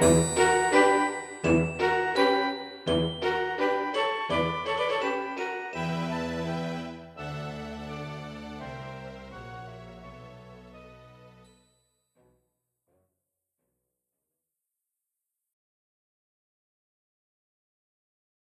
Música